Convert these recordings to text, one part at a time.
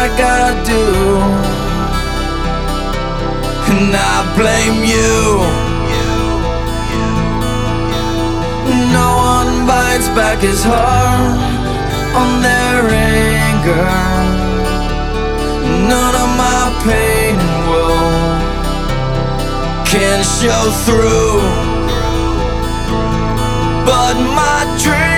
Like I do. And I blame you. No one bites back his heart on their anger. None of my pain and woe can show through. But my dreams,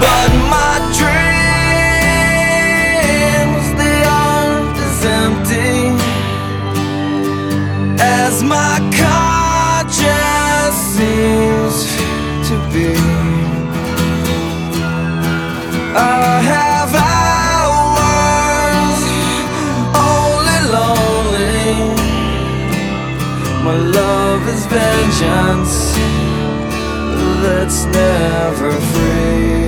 But my dreams, they aren't as empty as my conscience seems to be. Uh, I have hours only lonely. My love is vengeance that's never free.